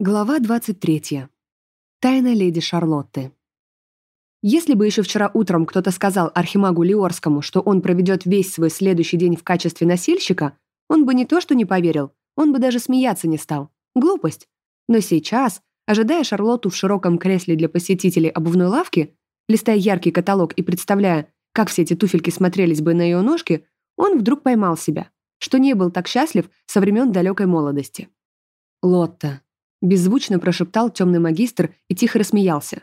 Глава 23. Тайна леди Шарлотты. Если бы еще вчера утром кто-то сказал Архимагу Лиорскому, что он проведет весь свой следующий день в качестве носильщика, он бы не то что не поверил, он бы даже смеяться не стал. Глупость. Но сейчас, ожидая Шарлотту в широком кресле для посетителей обувной лавки, листая яркий каталог и представляя, как все эти туфельки смотрелись бы на ее ножки, он вдруг поймал себя, что не был так счастлив со времен далекой молодости. Лотта. Беззвучно прошептал темный магистр и тихо рассмеялся.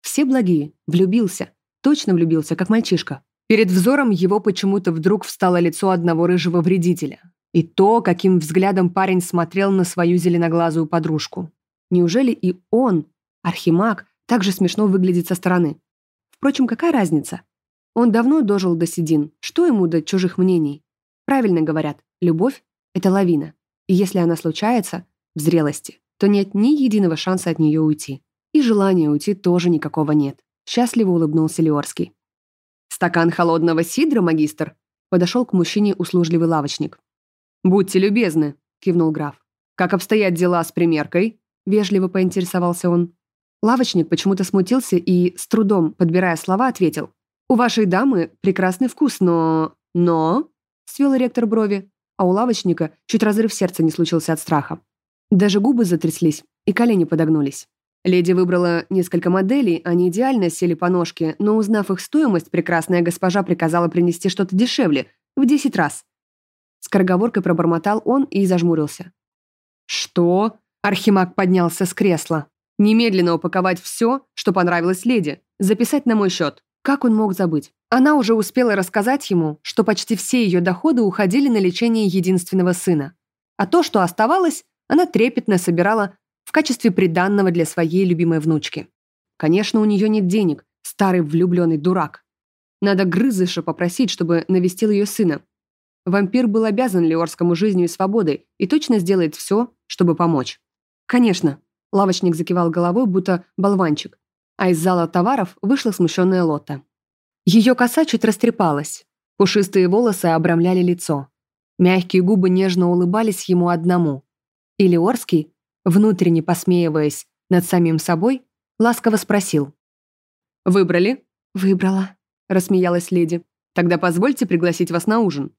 Все благие. Влюбился. Точно влюбился, как мальчишка. Перед взором его почему-то вдруг встало лицо одного рыжего вредителя. И то, каким взглядом парень смотрел на свою зеленоглазую подружку. Неужели и он, архимаг, так же смешно выглядит со стороны? Впрочем, какая разница? Он давно дожил до седин. Что ему до чужих мнений? Правильно говорят, любовь — это лавина. И если она случается, в зрелости, то нет ни единого шанса от нее уйти. И желания уйти тоже никакого нет. Счастливо улыбнулся Леорский. «Стакан холодного сидра, магистр?» Подошел к мужчине услужливый лавочник. «Будьте любезны», — кивнул граф. «Как обстоят дела с примеркой?» Вежливо поинтересовался он. Лавочник почему-то смутился и, с трудом подбирая слова, ответил. «У вашей дамы прекрасный вкус, но... но...» Свел ректор брови, а у лавочника чуть разрыв сердца не случился от страха. Даже губы затряслись, и колени подогнулись. Леди выбрала несколько моделей, они идеально сели по ножке, но, узнав их стоимость, прекрасная госпожа приказала принести что-то дешевле, в десять раз. Скороговоркой пробормотал он и зажмурился. «Что?» Архимаг поднялся с кресла. «Немедленно упаковать все, что понравилось леди. Записать на мой счет». Как он мог забыть? Она уже успела рассказать ему, что почти все ее доходы уходили на лечение единственного сына. А то, что оставалось, она трепетно собирала в качестве приданного для своей любимой внучки. Конечно, у нее нет денег, старый влюбленный дурак. Надо Грызыша попросить, чтобы навестил ее сына. Вампир был обязан Леорскому жизнью и свободой и точно сделает все, чтобы помочь. Конечно, лавочник закивал головой, будто болванчик, а из зала товаров вышла смущенная Лотта. Ее коса чуть растрепалась, пушистые волосы обрамляли лицо. Мягкие губы нежно улыбались ему одному. И Леорский, внутренне посмеиваясь над самим собой, ласково спросил. «Выбрали?» «Выбрала», — рассмеялась леди. «Тогда позвольте пригласить вас на ужин».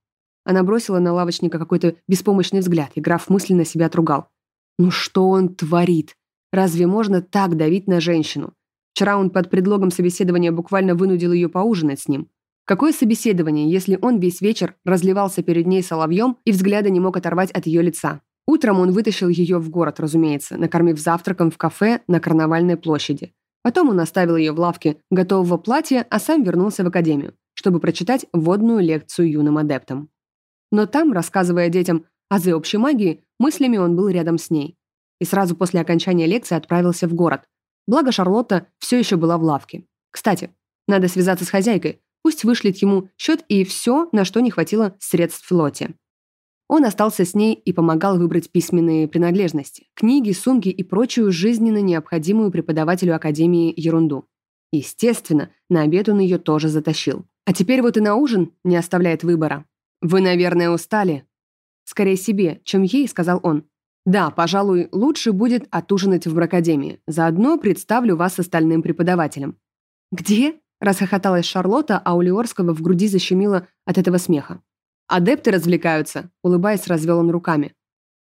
Она бросила на лавочника какой-то беспомощный взгляд, и граф мысленно себя отругал. «Ну что он творит? Разве можно так давить на женщину? Вчера он под предлогом собеседования буквально вынудил ее поужинать с ним. Какое собеседование, если он весь вечер разливался перед ней соловьем и взгляда не мог оторвать от ее лица? Утром он вытащил ее в город, разумеется, накормив завтраком в кафе на Карнавальной площади. Потом он оставил ее в лавке готового платья, а сам вернулся в академию, чтобы прочитать вводную лекцию юным адептам. Но там, рассказывая детям азы общей магии, мыслями он был рядом с ней. И сразу после окончания лекции отправился в город. Благо Шарлотта все еще была в лавке. Кстати, надо связаться с хозяйкой, пусть вышлет ему счет и все, на что не хватило средств флоте. Он остался с ней и помогал выбрать письменные принадлежности, книги, сумки и прочую жизненно необходимую преподавателю Академии ерунду. Естественно, на обед он ее тоже затащил. А теперь вот и на ужин не оставляет выбора. «Вы, наверное, устали?» «Скорее себе, чем ей», — сказал он. «Да, пожалуй, лучше будет отужинать в Бракадемии. Заодно представлю вас остальным преподавателям». «Где?» — расхохоталась Шарлотта, а у Леорского в груди защемило от этого смеха. «Адепты развлекаются», — улыбаясь, развел он руками.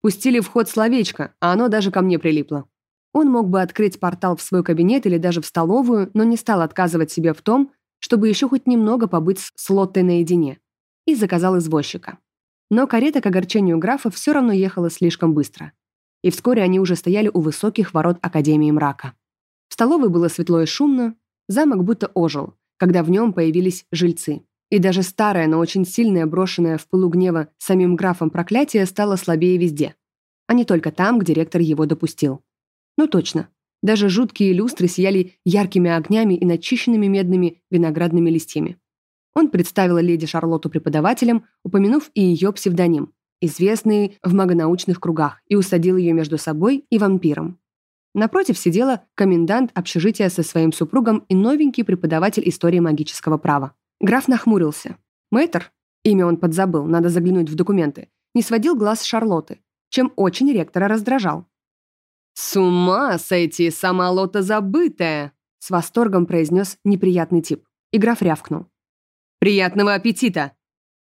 Пустили в ход словечко, а оно даже ко мне прилипло. Он мог бы открыть портал в свой кабинет или даже в столовую, но не стал отказывать себе в том, чтобы еще хоть немного побыть с Лоттой наедине. И заказал извозчика. Но карета к огорчению графа все равно ехала слишком быстро. И вскоре они уже стояли у высоких ворот Академии мрака. В столовой было светло и шумно, замок будто ожил, когда в нем появились жильцы. И даже старое, но очень сильное, брошенное в пылу гнева самим графом проклятие стало слабее везде, а не только там, где ректор его допустил. Ну точно. Даже жуткие люстры сияли яркими огнями и начищенными медными виноградными листьями. Он представил леди Шарлотту преподавателем, упомянув и ее псевдоним, известный в магонаучных кругах, и усадил ее между собой и вампиром. Напротив сидела комендант общежития со своим супругом и новенький преподаватель истории магического права. Граф нахмурился. Мэтр, имя он подзабыл, надо заглянуть в документы, не сводил глаз с Шарлотты, чем очень ректора раздражал. «С ума сойти, сама лота забытая!» С восторгом произнес неприятный тип. И граф рявкнул. «Приятного аппетита!»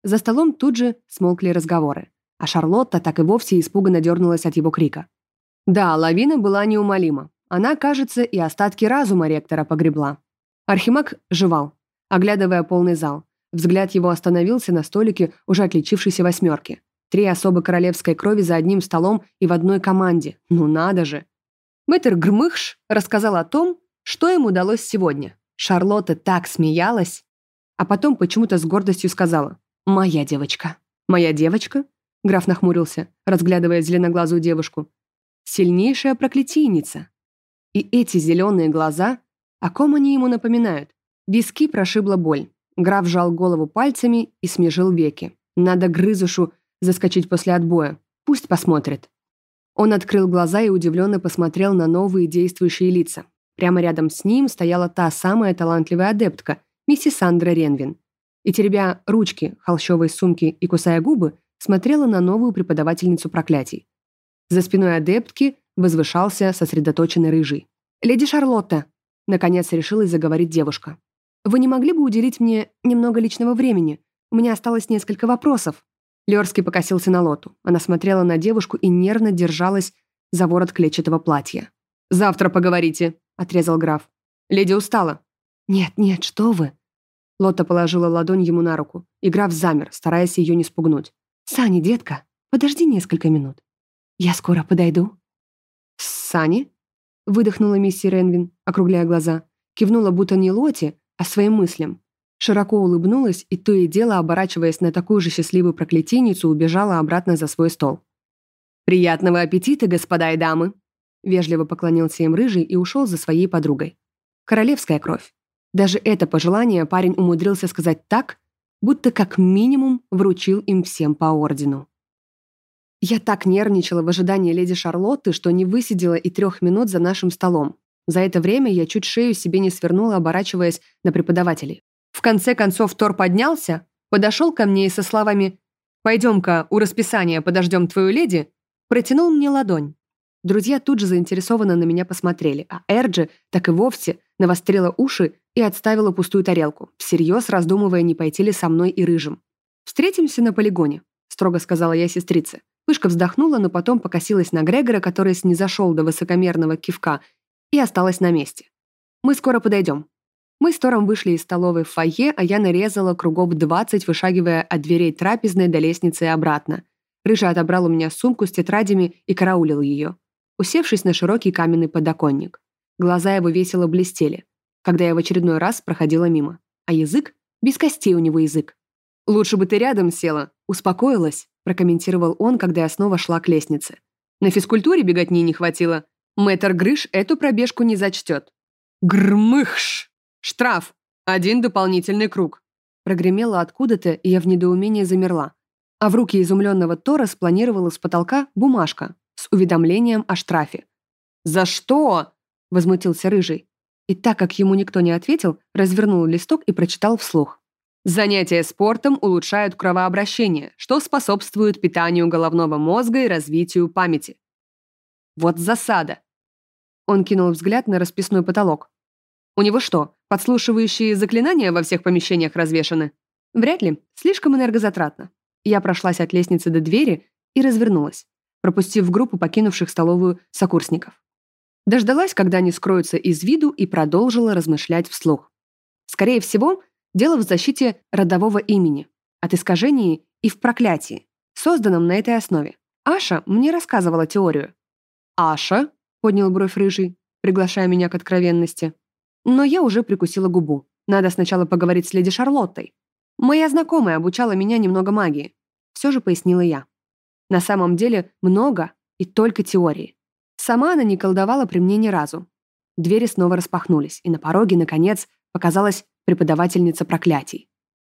За столом тут же смолкли разговоры, а Шарлотта так и вовсе испуганно дернулась от его крика. Да, лавина была неумолима. Она, кажется, и остатки разума ректора погребла. Архимаг жевал, оглядывая полный зал. Взгляд его остановился на столике уже отличившейся восьмерки. Три особы королевской крови за одним столом и в одной команде. Ну надо же. Мэтр Грмыхш рассказал о том, что им удалось сегодня. Шарлотта так смеялась, а потом почему-то с гордостью сказала «Моя девочка». «Моя девочка?» Граф нахмурился, разглядывая зеленоглазую девушку. «Сильнейшая проклятийница». И эти зеленые глаза, о ком они ему напоминают? Виски прошибла боль. Граф сжал голову пальцами и смежил веки. Надо грызушу заскочить после отбоя. Пусть посмотрит. Он открыл глаза и удивленно посмотрел на новые действующие лица. Прямо рядом с ним стояла та самая талантливая адептка, миссис Сандра Ренвин. И, теребя ручки холщовой сумки и кусая губы, смотрела на новую преподавательницу проклятий. За спиной адептки возвышался сосредоточенный рыжий. «Леди Шарлотта!» — наконец решилась заговорить девушка. «Вы не могли бы уделить мне немного личного времени? У меня осталось несколько вопросов». Лёрский покосился на Лоту. Она смотрела на девушку и нервно держалась за ворот клетчатого платья. «Завтра поговорите», — отрезал граф. «Леди устала». «Нет, нет, что вы». Лота положила ладонь ему на руку, и граф замер, стараясь ее не спугнуть. «Сани, детка, подожди несколько минут. Я скоро подойду». «Сани?» — выдохнула миссис Ренвин, округляя глаза. Кивнула, будто не Лоте, а своим мыслям широко улыбнулась и то и дело, оборачиваясь на такую же счастливую проклятийницу, убежала обратно за свой стол. «Приятного аппетита, господа и дамы!» Вежливо поклонился им рыжий и ушел за своей подругой. Королевская кровь. Даже это пожелание парень умудрился сказать так, будто как минимум вручил им всем по ордену. Я так нервничала в ожидании леди Шарлотты, что не высидела и трех минут за нашим столом. За это время я чуть шею себе не свернула, оборачиваясь на преподавателей. В конце концов Тор поднялся, подошел ко мне и со словами «Пойдем-ка, у расписания подождем твою леди», протянул мне ладонь. Друзья тут же заинтересованно на меня посмотрели, а Эрджи так и вовсе навострила уши и отставила пустую тарелку, всерьез раздумывая, не пойти ли со мной и рыжим. «Встретимся на полигоне», — строго сказала я сестрице. Пышка вздохнула, но потом покосилась на Грегора, который снизошел до высокомерного кивка, и осталась на месте. «Мы скоро подойдем. Мы с Тором вышли из столовой в фойе, а я нарезала кругов 20, вышагивая от дверей трапезной до лестницы и обратно. Рыжа отобрал у меня сумку с тетрадями и караулил ее, усевшись на широкий каменный подоконник. Глаза его весело блестели, когда я в очередной раз проходила мимо. А язык? Без костей у него язык. «Лучше бы ты рядом села, успокоилась», прокомментировал он, когда я снова шла к лестнице. «На физкультуре беготни не хватило. Мэтр Грыш эту пробежку не зачтет». «Грмыхш!» «Штраф! Один дополнительный круг!» Прогремело откуда-то, и я в недоумении замерла. А в руки изумленного Тора спланировала с потолка бумажка с уведомлением о штрафе. «За что?» — возмутился Рыжий. И так как ему никто не ответил, развернул листок и прочитал вслух. Занятия спортом улучшают кровообращение, что способствует питанию головного мозга и развитию памяти. Вот засада. Он кинул взгляд на расписной потолок. У него что, подслушивающие заклинания во всех помещениях развешаны? Вряд ли, слишком энергозатратно. Я прошлась от лестницы до двери и развернулась, пропустив группу покинувших столовую сокурсников. Дождалась, когда они скроются из виду, и продолжила размышлять вслух. Скорее всего, дело в защите родового имени, от искажений и в проклятии, созданном на этой основе. Аша мне рассказывала теорию. «Аша?» — поднял бровь рыжий, приглашая меня к откровенности. Но я уже прикусила губу. Надо сначала поговорить с леди Шарлоттой. Моя знакомая обучала меня немного магии. Все же пояснила я. На самом деле много и только теории. Сама она не колдовала при мне ни разу. Двери снова распахнулись, и на пороге, наконец, показалась преподавательница проклятий.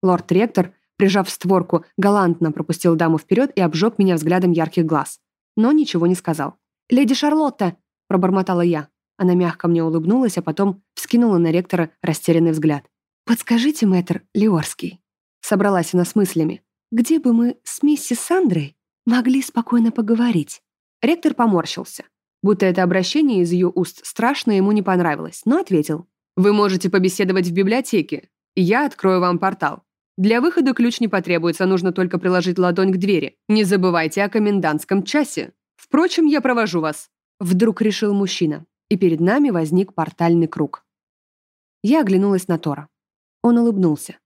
Лорд-ректор, прижав створку, галантно пропустил даму вперед и обжег меня взглядом ярких глаз. Но ничего не сказал. «Леди Шарлотта!» – пробормотала я. Она мягко мне улыбнулась, а потом вскинула на ректора растерянный взгляд. «Подскажите, мэтр Леорский», — собралась она с мыслями, «где бы мы с миссис Сандрой могли спокойно поговорить?» Ректор поморщился. Будто это обращение из ее уст страшно ему не понравилось, но ответил. «Вы можете побеседовать в библиотеке. Я открою вам портал. Для выхода ключ не потребуется, нужно только приложить ладонь к двери. Не забывайте о комендантском часе. Впрочем, я провожу вас». Вдруг решил мужчина, и перед нами возник портальный круг. Я оглянулась на Тора. Он улыбнулся.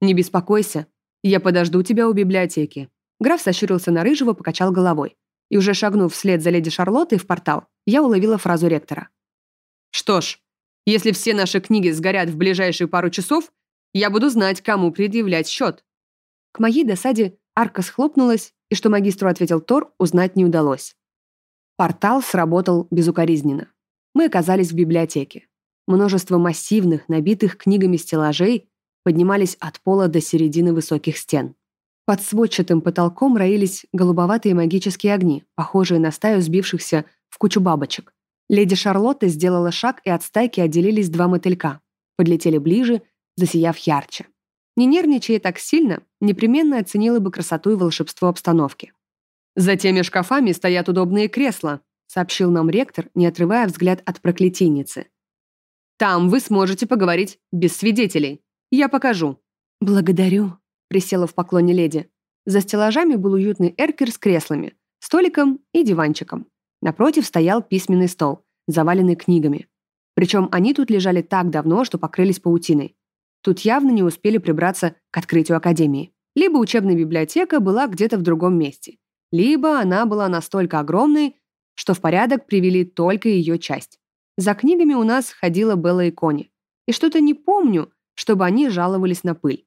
«Не беспокойся, я подожду тебя у библиотеки». Граф сощурился на Рыжего, покачал головой. И уже шагнув вслед за леди Шарлоттой в портал, я уловила фразу ректора. «Что ж, если все наши книги сгорят в ближайшие пару часов, я буду знать, кому предъявлять счет». К моей досаде арка схлопнулась, и что магистру ответил Тор, узнать не удалось. Портал сработал безукоризненно. Мы оказались в библиотеке. Множество массивных, набитых книгами стеллажей поднимались от пола до середины высоких стен. Под сводчатым потолком роились голубоватые магические огни, похожие на стаю сбившихся в кучу бабочек. Леди Шарлотта сделала шаг, и от стайки отделились два мотылька. Подлетели ближе, засияв ярче. Не нервничая так сильно, непременно оценила бы красоту и волшебство обстановки. «За теми шкафами стоят удобные кресла», сообщил нам ректор, не отрывая взгляд от проклятийницы. «Там вы сможете поговорить без свидетелей. Я покажу». «Благодарю», — присела в поклоне леди. За стеллажами был уютный эркер с креслами, столиком и диванчиком. Напротив стоял письменный стол, заваленный книгами. Причем они тут лежали так давно, что покрылись паутиной. Тут явно не успели прибраться к открытию академии. Либо учебная библиотека была где-то в другом месте, либо она была настолько огромной, что в порядок привели только ее часть. За книгами у нас ходила Белла и Кони. И что-то не помню, чтобы они жаловались на пыль.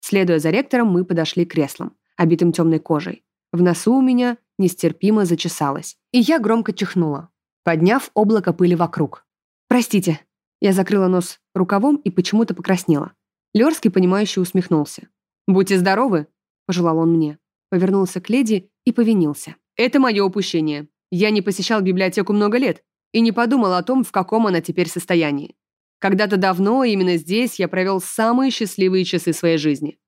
Следуя за ректором, мы подошли к креслам, обитым темной кожей. В носу у меня нестерпимо зачесалось, и я громко чихнула, подняв облако пыли вокруг. «Простите». Я закрыла нос рукавом и почему-то покраснела. Лёрский, понимающе усмехнулся. «Будьте здоровы», — пожелал он мне. Повернулся к леди и повинился. «Это мое упущение. Я не посещал библиотеку много лет и не подумал о том, в каком она теперь состоянии. Когда-то давно именно здесь я провел самые счастливые часы своей жизни.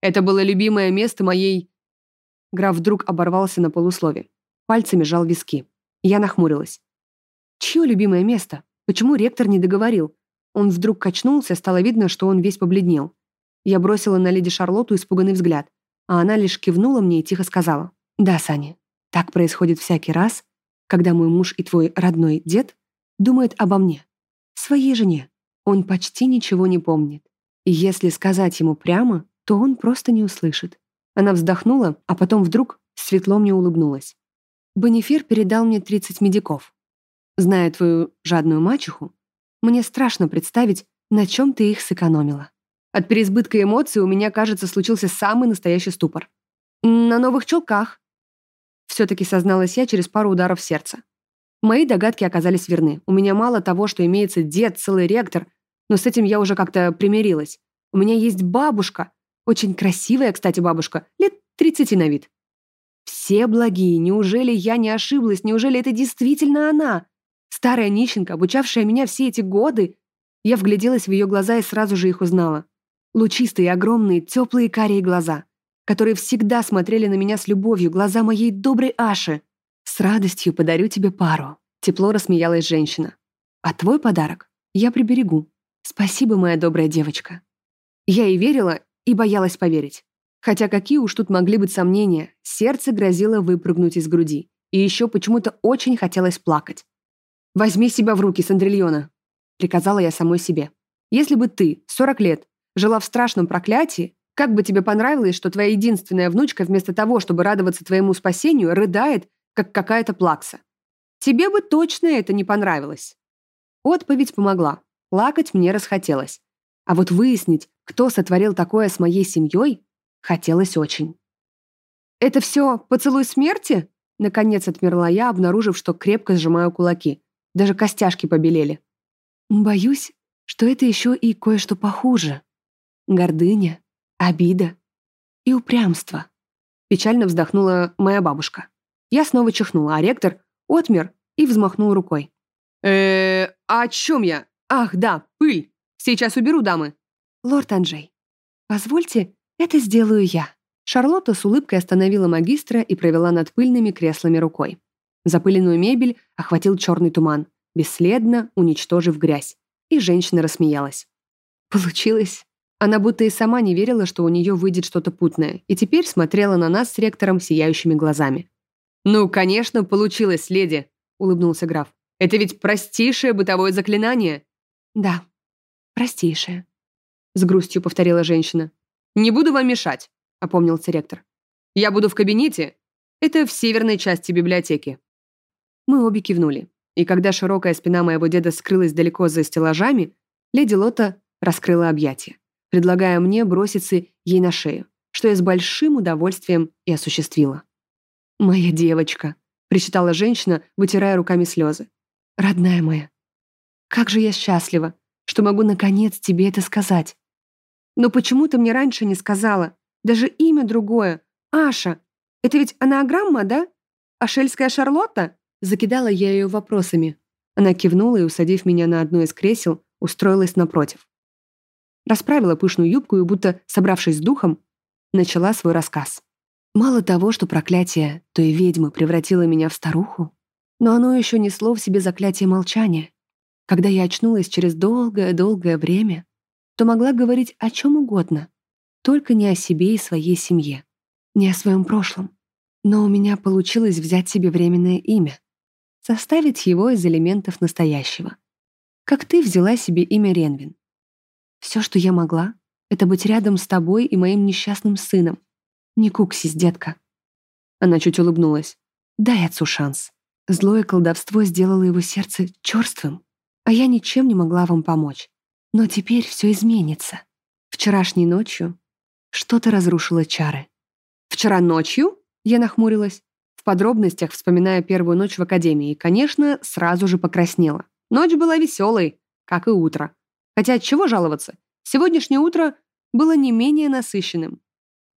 Это было любимое место моей... Граф вдруг оборвался на полуслове. Пальцами жал виски. Я нахмурилась. Чье любимое место? Почему ректор не договорил? Он вдруг качнулся, стало видно, что он весь побледнел. Я бросила на леди Шарлотту испуганный взгляд, а она лишь кивнула мне и тихо сказала. «Да, Саня, так происходит всякий раз, когда мой муж и твой родной дед думают обо мне, своей жене. Он почти ничего не помнит. И если сказать ему прямо, то он просто не услышит. Она вздохнула, а потом вдруг светло мне улыбнулась. Бонифер передал мне 30 медиков. Зная твою жадную мачеху, мне страшно представить, на чем ты их сэкономила. От переизбытка эмоций у меня, кажется, случился самый настоящий ступор. На новых чулках, все-таки созналась я через пару ударов сердца. Мои догадки оказались верны. У меня мало того, что имеется дед, целый ректор, но с этим я уже как-то примирилась. У меня есть бабушка. Очень красивая, кстати, бабушка. Лет 30 на вид. Все благие. Неужели я не ошиблась? Неужели это действительно она? Старая нищенка, обучавшая меня все эти годы. Я вгляделась в ее глаза и сразу же их узнала. Лучистые, огромные, теплые карие глаза которые всегда смотрели на меня с любовью, глаза моей доброй Аши. «С радостью подарю тебе пару», — тепло рассмеялась женщина. «А твой подарок я приберегу. Спасибо, моя добрая девочка». Я и верила, и боялась поверить. Хотя какие уж тут могли быть сомнения, сердце грозило выпрыгнуть из груди. И еще почему-то очень хотелось плакать. «Возьми себя в руки, Сандрильона», — приказала я самой себе. «Если бы ты, 40 лет, жила в страшном проклятии, как бы тебе понравилось, что твоя единственная внучка вместо того, чтобы радоваться твоему спасению, рыдает, как какая-то плакса? Тебе бы точно это не понравилось. Отповедь помогла. Плакать мне расхотелось. А вот выяснить, кто сотворил такое с моей семьей, хотелось очень. «Это все поцелуй смерти?» Наконец отмерла я, обнаружив, что крепко сжимаю кулаки. Даже костяшки побелели. «Боюсь, что это еще и кое-что похуже. Гордыня, обида и упрямство. Печально вздохнула моя бабушка. Я снова чихнула, а ректор отмер и взмахнул рукой. э а о чем я? Ах, да, пыль. Сейчас уберу, дамы. Лорд Анджей, позвольте, это сделаю я. Шарлотта с улыбкой остановила магистра и провела над пыльными креслами рукой. Запыленную мебель охватил черный туман, бесследно уничтожив грязь. И женщина рассмеялась. Получилось. Она будто и сама не верила, что у нее выйдет что-то путное, и теперь смотрела на нас с ректором сияющими глазами. «Ну, конечно, получилось, леди», — улыбнулся граф. «Это ведь простейшее бытовое заклинание». «Да, простейшее», — с грустью повторила женщина. «Не буду вам мешать», — опомнился ректор. «Я буду в кабинете. Это в северной части библиотеки». Мы обе кивнули, и когда широкая спина моего деда скрылась далеко за стеллажами, леди Лота раскрыла объятия, предлагая мне броситься ей на шею, что я с большим удовольствием и осуществила. «Моя девочка», — причитала женщина, вытирая руками слезы. «Родная моя, как же я счастлива, что могу наконец тебе это сказать. Но почему ты мне раньше не сказала? Даже имя другое. Аша. Это ведь анаграмма, да? Ашельская Шарлотта?» Закидала я ее вопросами. Она кивнула и, усадив меня на одно из кресел, устроилась напротив. Расправила пышную юбку и, будто собравшись с духом, начала свой рассказ. Мало того, что проклятие той ведьмы превратило меня в старуху, но оно еще несло в себе заклятие молчания. Когда я очнулась через долгое-долгое время, то могла говорить о чем угодно, только не о себе и своей семье, не о своем прошлом. Но у меня получилось взять себе временное имя, составить его из элементов настоящего. Как ты взяла себе имя Ренвин. Все, что я могла, это быть рядом с тобой и моим несчастным сыном. Не куксись, детка. Она чуть улыбнулась. Дай отцу шанс. Злое колдовство сделало его сердце черствым, а я ничем не могла вам помочь. Но теперь все изменится. Вчерашней ночью что-то разрушило чары. «Вчера ночью?» — я нахмурилась подробностях, вспоминая первую ночь в академии, конечно, сразу же покраснела. Ночь была веселой, как и утро. Хотя от чего жаловаться? Сегодняшнее утро было не менее насыщенным.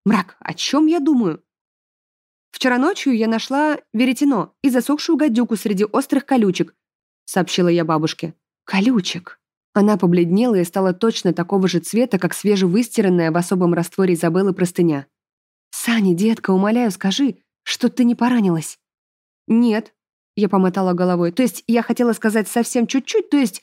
Мрак, о чем я думаю? Вчера ночью я нашла веретено и засохшую гадюку среди острых колючек, сообщила я бабушке. Колючек. Она побледнела и стала точно такого же цвета, как свежевыстиранная в особом растворе Изабеллы простыня. «Сани, детка, умоляю, скажи, что ты не поранилась?» «Нет», — я помотала головой. «То есть я хотела сказать совсем чуть-чуть, то есть...»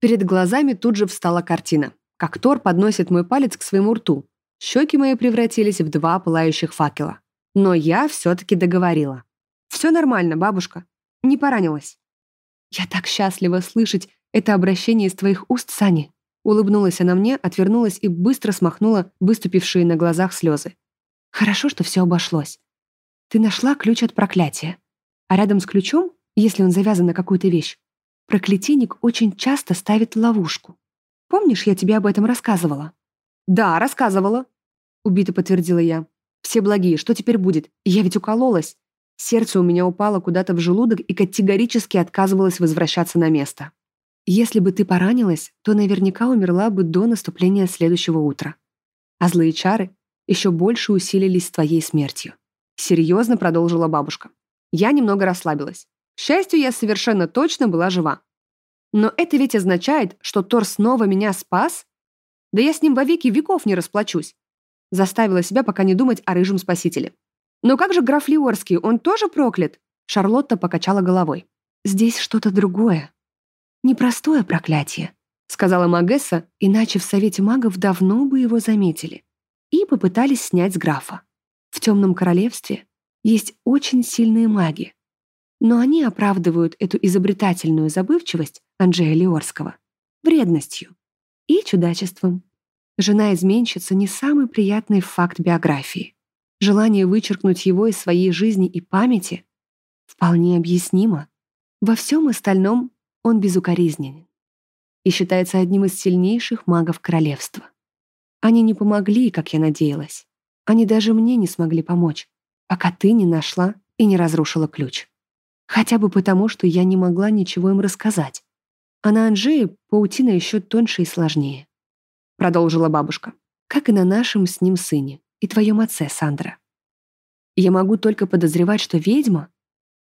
Перед глазами тут же встала картина. Как Тор подносит мой палец к своему рту. Щеки мои превратились в два пылающих факела. Но я все-таки договорила. «Все нормально, бабушка. Не поранилась». «Я так счастлива слышать это обращение из твоих уст, Сани». Улыбнулась она мне, отвернулась и быстро смахнула выступившие на глазах слезы. «Хорошо, что все обошлось. Ты нашла ключ от проклятия. А рядом с ключом, если он завязан на какую-то вещь, проклятийник очень часто ставит ловушку. Помнишь, я тебе об этом рассказывала? Да, рассказывала. Убито подтвердила я. Все благие, что теперь будет? Я ведь укололась. Сердце у меня упало куда-то в желудок и категорически отказывалось возвращаться на место. Если бы ты поранилась, то наверняка умерла бы до наступления следующего утра. А злые чары еще больше усилились с твоей смертью. Серьезно продолжила бабушка. Я немного расслабилась. Счастью, я совершенно точно была жива. Но это ведь означает, что Тор снова меня спас? Да я с ним во веки веков не расплачусь. Заставила себя пока не думать о рыжем спасителе. Но как же граф Лиорский, он тоже проклят? Шарлотта покачала головой. Здесь что-то другое. Непростое проклятие, сказала Магесса, иначе в Совете магов давно бы его заметили. И попытались снять с графа. В Темном Королевстве есть очень сильные маги, но они оправдывают эту изобретательную забывчивость Анджея Лиорского вредностью и чудачеством. Жена изменщица не самый приятный факт биографии. Желание вычеркнуть его из своей жизни и памяти вполне объяснимо. Во всем остальном он безукоризненен и считается одним из сильнейших магов королевства. Они не помогли, как я надеялась. Они даже мне не смогли помочь, пока ты не нашла и не разрушила ключ. Хотя бы потому, что я не могла ничего им рассказать. А на Анжее паутина еще тоньше и сложнее. Продолжила бабушка. Как и на нашем с ним сыне и твоем отце, Сандра. Я могу только подозревать, что ведьма,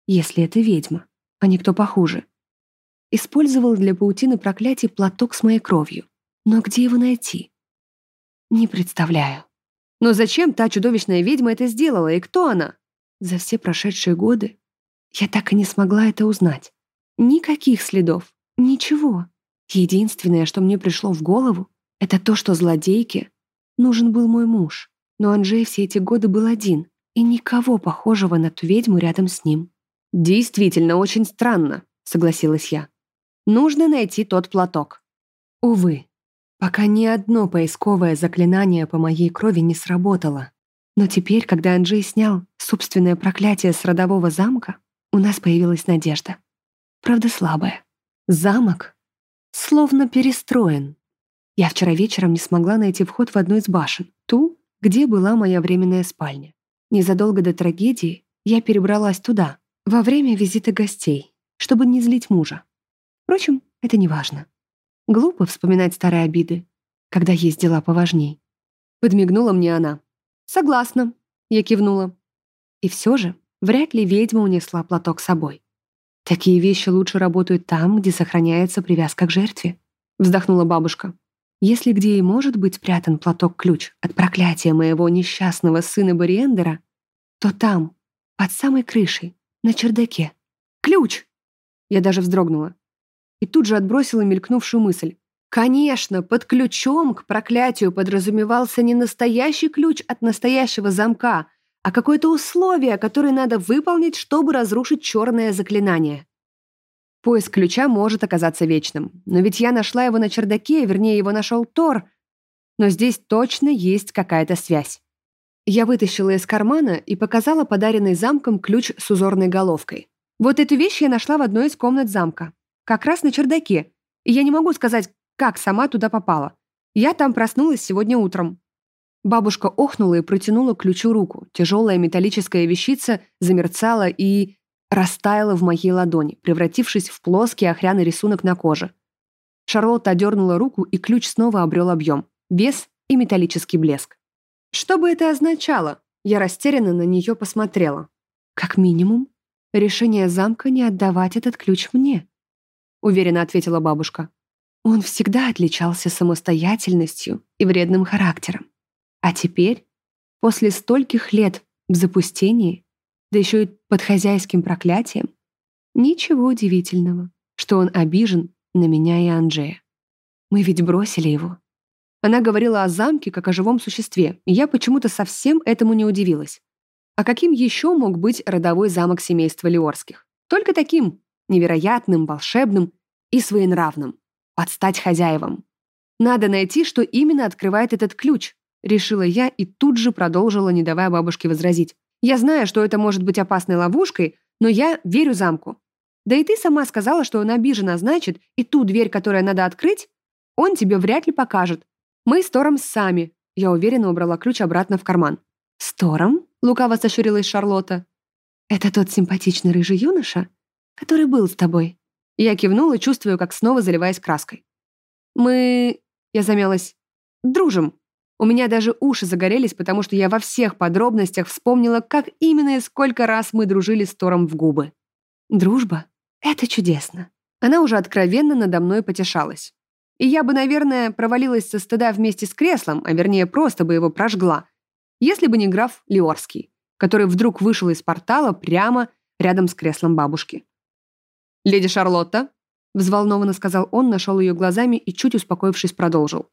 если это ведьма, а не кто похуже, использовал для паутины проклятий платок с моей кровью. Но где его найти? Не представляю. Но зачем та чудовищная ведьма это сделала, и кто она? За все прошедшие годы Я так и не смогла это узнать. Никаких следов, ничего. Единственное, что мне пришло в голову, это то, что злодейке нужен был мой муж. Но Анжей все эти годы был один, и никого похожего на ту ведьму рядом с ним. «Действительно, очень странно», — согласилась я. «Нужно найти тот платок». Увы, пока ни одно поисковое заклинание по моей крови не сработало. Но теперь, когда Анджей снял собственное проклятие с родового замка, у нас появилась надежда. Правда, слабая. Замок словно перестроен. Я вчера вечером не смогла найти вход в одну из башен, ту, где была моя временная спальня. Незадолго до трагедии я перебралась туда, во время визита гостей, чтобы не злить мужа. Впрочем, это не важно. Глупо вспоминать старые обиды, когда есть дела поважней. Подмигнула мне она. «Согласна», — я кивнула. И все же, вряд ли ведьма унесла платок с собой. Такие вещи лучше работают там, где сохраняется привязка к жертве, вздохнула бабушка. Если где и может быть спрятан платок-ключ от проклятия моего несчастного сына Бариендера, то там, под самой крышей, на чердаке. Ключ! Я даже вздрогнула. И тут же отбросила мелькнувшую мысль. Конечно, под ключом к проклятию подразумевался не настоящий ключ от настоящего замка, а какое-то условие, которое надо выполнить, чтобы разрушить черное заклинание. Поиск ключа может оказаться вечным. Но ведь я нашла его на чердаке, вернее, его нашел Тор. Но здесь точно есть какая-то связь. Я вытащила из кармана и показала подаренный замком ключ с узорной головкой. Вот эту вещь я нашла в одной из комнат замка. Как раз на чердаке. И я не могу сказать, как сама туда попала. Я там проснулась сегодня утром. Бабушка охнула и протянула ключу руку. Тяжелая металлическая вещица замерцала и растаяла в моей ладони, превратившись в плоский охряный рисунок на коже. Шарлотта одернула руку, и ключ снова обрел объем, вес и металлический блеск. Что бы это означало? Я растерянно на нее посмотрела. Как минимум, решение замка не отдавать этот ключ мне, уверенно ответила бабушка. Он всегда отличался самостоятельностью и вредным характером. А теперь, после стольких лет в запустении, да еще и под хозяйским проклятием, ничего удивительного, что он обижен на меня и Анджея. Мы ведь бросили его. Она говорила о замке как о живом существе, и я почему-то совсем этому не удивилась. А каким еще мог быть родовой замок семейства Леорских? Только таким, невероятным, волшебным и своенравным. Подстать хозяевам. Надо найти, что именно открывает этот ключ, решила я и тут же продолжила, не давая бабушке возразить. Я знаю, что это может быть опасной ловушкой, но я верю замку. Да и ты сама сказала, что он обижен, а значит, и ту дверь, которую надо открыть, он тебе вряд ли покажет, мы с Тором сами. Я уверенно убрала ключ обратно в карман. С Тором? Лукаво сощурилась Шарлотта. Это тот симпатичный рыжий юноша, который был с тобой. Я кивнула, чувствую, как снова заливаясь краской. Мы... Я замялась. Дружим. У меня даже уши загорелись, потому что я во всех подробностях вспомнила, как именно и сколько раз мы дружили с Тором в губы. Дружба — это чудесно. Она уже откровенно надо мной потешалась. И я бы, наверное, провалилась со стыда вместе с креслом, а вернее просто бы его прожгла, если бы не граф Лиорский, который вдруг вышел из портала прямо рядом с креслом бабушки. «Леди Шарлотта», — взволнованно сказал он, нашел ее глазами и, чуть успокоившись, продолжил.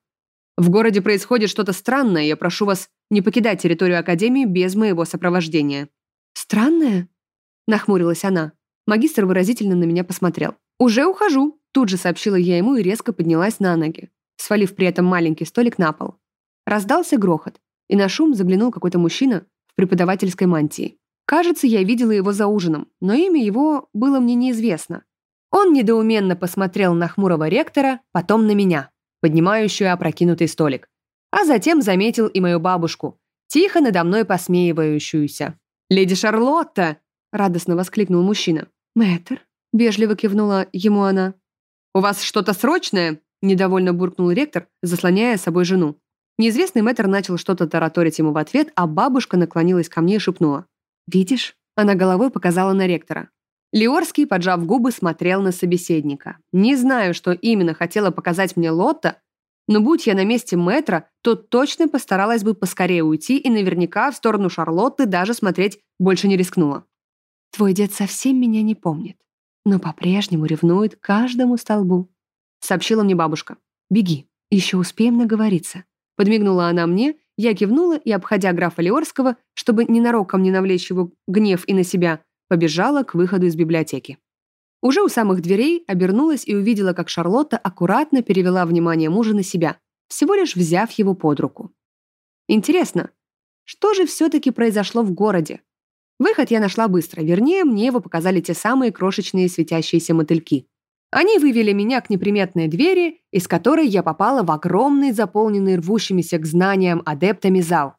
«В городе происходит что-то странное, я прошу вас не покидать территорию Академии без моего сопровождения». «Странное?» — нахмурилась она. Магистр выразительно на меня посмотрел. «Уже ухожу», Тут же сообщила я ему и резко поднялась на ноги, свалив при этом маленький столик на пол. Раздался грохот, и на шум заглянул какой-то мужчина в преподавательской мантии. Кажется, я видела его за ужином, но имя его было мне неизвестно. Он недоуменно посмотрел на хмурого ректора, потом на меня, поднимающую опрокинутый столик. А затем заметил и мою бабушку, тихо надо мной посмеивающуюся. «Леди Шарлотта!» — радостно воскликнул мужчина. «Мэтр?» — вежливо кивнула ему она. «У вас что-то срочное?» – недовольно буркнул ректор, заслоняя собой жену. Неизвестный мэтр начал что-то тараторить ему в ответ, а бабушка наклонилась ко мне и шепнула. «Видишь?» – она головой показала на ректора. Леорский, поджав губы, смотрел на собеседника. Не знаю, что именно хотела показать мне Лотта, но будь я на месте мэтра, то точно постаралась бы поскорее уйти и наверняка в сторону Шарлотты даже смотреть больше не рискнула. Твой дед совсем меня не помнит, но по-прежнему ревнует каждому столбу», — сообщила мне бабушка. «Беги, еще успеем наговориться». Подмигнула она мне, я кивнула и, обходя графа Леорского, чтобы ненароком не навлечь его гнев и на себя, побежала к выходу из библиотеки. Уже у самых дверей обернулась и увидела, как Шарлотта аккуратно перевела внимание мужа на себя, всего лишь взяв его под руку. Интересно, что же все-таки произошло в городе? Выход я нашла быстро, вернее, мне его показали те самые крошечные светящиеся мотыльки. Они вывели меня к неприметной двери, из которой я попала в огромный, заполненный рвущимися к знаниям адептами зал.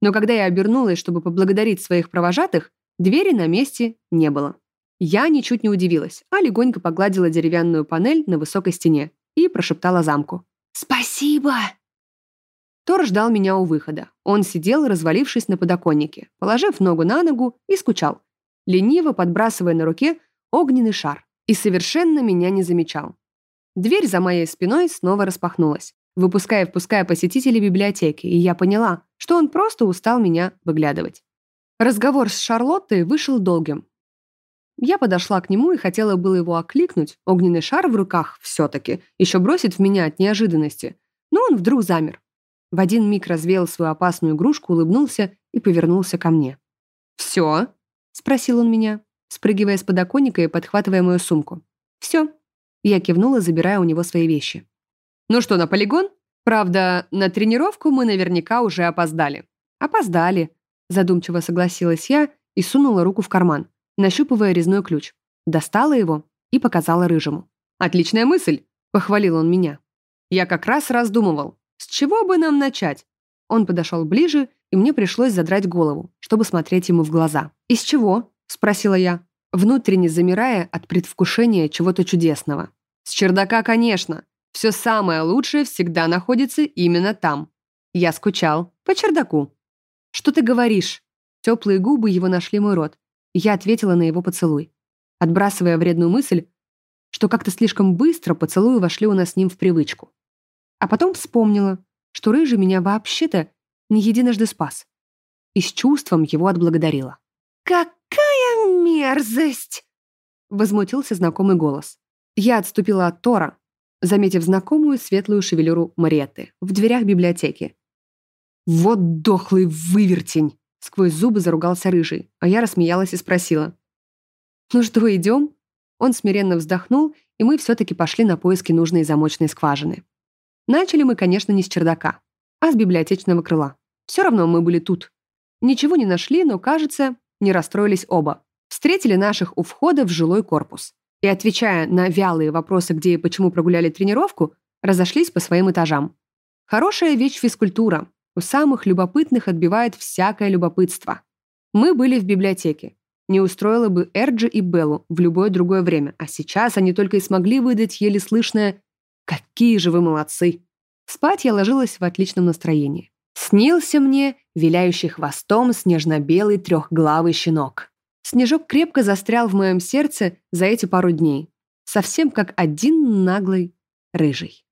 Но когда я обернулась, чтобы поблагодарить своих провожатых, двери на месте не было. Я ничуть не удивилась, а легонько погладила деревянную панель на высокой стене и прошептала замку. «Спасибо!» Тор ждал меня у выхода. Он сидел, развалившись на подоконнике, положив ногу на ногу и скучал, лениво подбрасывая на руке огненный шар и совершенно меня не замечал. Дверь за моей спиной снова распахнулась, выпуская и впуская посетителей библиотеки, и я поняла, что он просто устал меня выглядывать. Разговор с Шарлоттой вышел долгим. Я подошла к нему и хотела было его окликнуть, огненный шар в руках все-таки, еще бросит в меня от неожиданности, но он вдруг замер. В один миг развеял свою опасную игрушку, улыбнулся и повернулся ко мне. «Все?» — спросил он меня спрыгивая с подоконника и подхватывая мою сумку. «Все». Я кивнула, забирая у него свои вещи. «Ну что, на полигон? Правда, на тренировку мы наверняка уже опоздали». «Опоздали», — задумчиво согласилась я и сунула руку в карман, нащупывая резной ключ. Достала его и показала рыжему. «Отличная мысль», — похвалил он меня. «Я как раз раздумывал, с чего бы нам начать?» Он подошел ближе, и мне пришлось задрать голову, чтобы смотреть ему в глаза. «Из чего?» — спросила я, внутренне замирая от предвкушения чего-то чудесного. «С чердака, конечно. Все самое лучшее всегда находится именно там. Я скучал. По чердаку». «Что ты говоришь?» Теплые губы его нашли мой рот. Я ответила на его поцелуй, отбрасывая вредную мысль, что как-то слишком быстро поцелуи вошли у нас с ним в привычку. А потом вспомнила, что Рыжий меня вообще-то не единожды спас. И с чувством его отблагодарила. «Как «Какая мерзость!» — возмутился знакомый голос. Я отступила от Тора, заметив знакомую светлую шевелюру Мариетты в дверях библиотеки. «Вот дохлый вывертень!» — сквозь зубы заругался рыжий, а я рассмеялась и спросила. «Ну что, идем?» Он смиренно вздохнул, и мы все-таки пошли на поиски нужной замочной скважины. Начали мы, конечно, не с чердака, а с библиотечного крыла. Все равно мы были тут. Ничего не нашли, но, кажется, не расстроились оба. Встретили наших у входа в жилой корпус. И, отвечая на вялые вопросы, где и почему прогуляли тренировку, разошлись по своим этажам. Хорошая вещь физкультура. У самых любопытных отбивает всякое любопытство. Мы были в библиотеке. Не устроило бы Эрджи и Беллу в любое другое время, а сейчас они только и смогли выдать еле слышное «Какие же вы молодцы!». Спать я ложилась в отличном настроении. Снился мне виляющий хвостом снежно-белый трехглавый щенок. Снежок крепко застрял в моем сердце за эти пару дней, совсем как один наглый рыжий.